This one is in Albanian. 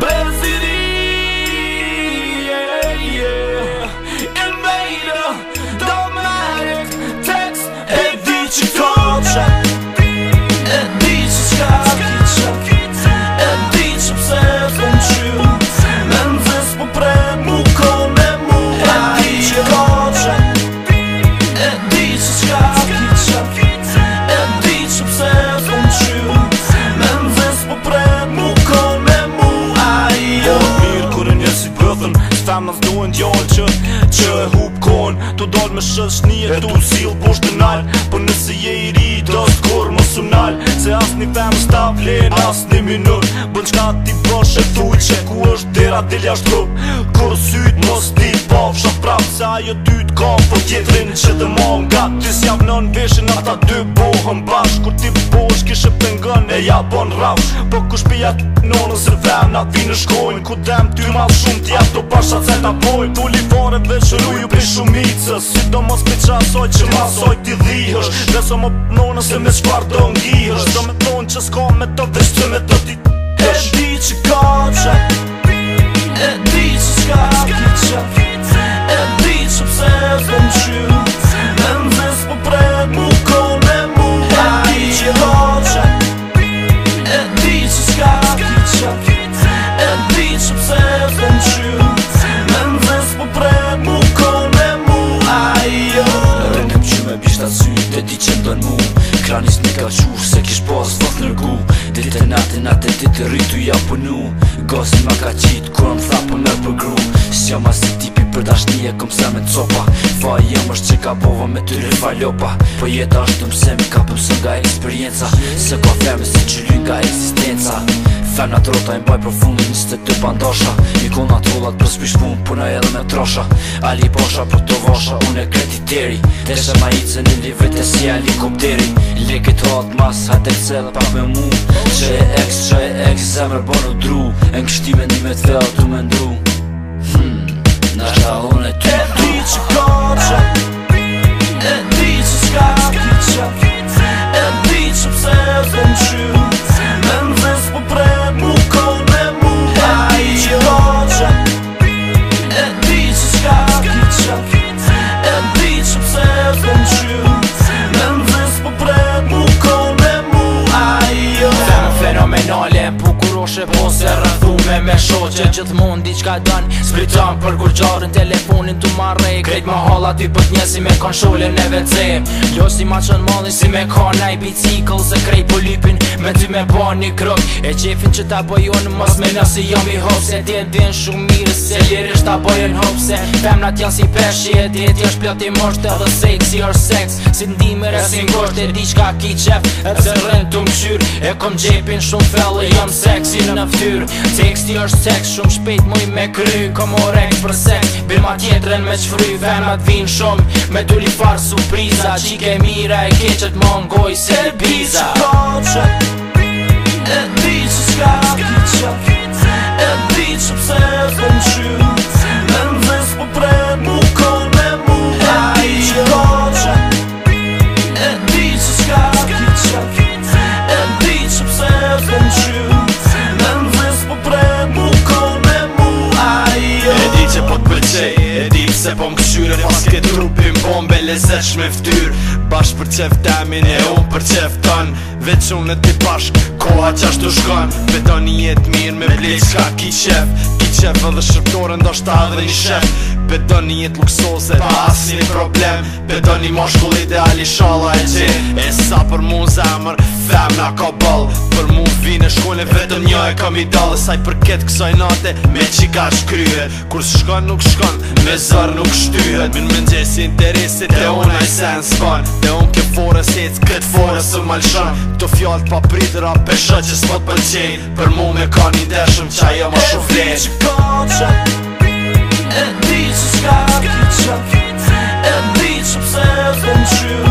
But shkojnë djallë që Që e hup konë Tu dalë me shëz shnije E tu silë posh të nalë Po nëse je i ri Do s'kor më su nalë Se as një femë s'ta vlen As një minut Bën qka ti bësh e thuj Që ku është dera dhe lja shtrup Kur sytë mos dit pav shumë prap Se ajo ty t'ka për po tjetrin që të ma nga Ty s'jav nën në veshën ata dy bohën bashk Kur ti bosh kishe pëngën e ja bon rau Po ku shpia të në në zërven Na shkojnë ku dem ty ma shumë t'ja Do pasha të t'a pojnë Tu li vare dhe që ru ju për shumicës Si do mos me qasoj që masoj t'i dhihësh Dhe so më për në nëse me shpar do ngihësh Do me thonë që s'ka me të vështë me Po të nërgu Dit e natë, natë, dit e rritu ja punu Gosin ma ka qitë kur më tha për po nërë për gru Shqa ma si tipi për dashni e këm se me në copa Fa i e që ka bova me po të rrë Po jetë ashtë të ka pëmse nga eksperienca Se ka feme se që lujnë nga eksistenca Fem nga trota i mbaj për fundi së të të pandosha Ikona ku trullat për s'pysh pun për në edhe me trosha Ali bosha për të vosha unë e kret i teri Dhe ma i cënë një vete si helikopteri kom teri hot mas hajt e dhe pak me mu Që e ex, që e ex, e mërë bërë në dru Në kështime një me të vellë të me ndru Hmm, në shahon është po se radhë me me shoqe që të mundi qka e dënë Spritan për kur gjarën telefonin të marrej Krejt ma halla ty për si me kan sholle në vecem Jo si ma qënë mallin si me ka I bicikl Se krej po lypin me ty me ba një krok E qefin që ta bëjon Mas mës me nësi jam i hop Se ti e din shumë mirë se lirish ta bëjon hop Se femna t'jan si peshi e ti është pjot i mosht Edhe dhe sejt si është seks Si ndimër e si ngosht e di ki qef E të të mqyr E kom gjepin shumë fellë Jam sexy në fëtyr teksti është seks Shumë shpejt i me kry, komo rek për sek Bilma tjetërën me qfry, venat vinë shumë Me dulli farë surpriza Qike mira e keqet më ngoj se biza e di s'ka qëtë lezet shme ftyr Bash për qef temin e un për qef ton Vec unë t'i pashk, koha qasht u shkon Betoni jet mirë me blej qka ki qef Ki qef edhe shërptore ndo shta dhe një shef Betoni jet luksose pa asni problem Betoni ma shkullit e ali shala e qe E sa për mu zemër, fem nga ka bal Për mu vinë e shkolle vetëm një e kam i dal E saj përket kësaj nate me qika shkryhet Kur shkon nuk shkon, me zër nuk shtyhet Min men si interesit dhe unë a i sen s'kon dhe unë ke forës e këtë forës u malëshon këto fjallë të papritë dhe rap e shë që s'pot për qenj për mu me ka një dërshëm që ajo ma shumë flenj e di që ka që e di që pëse e të më qyrë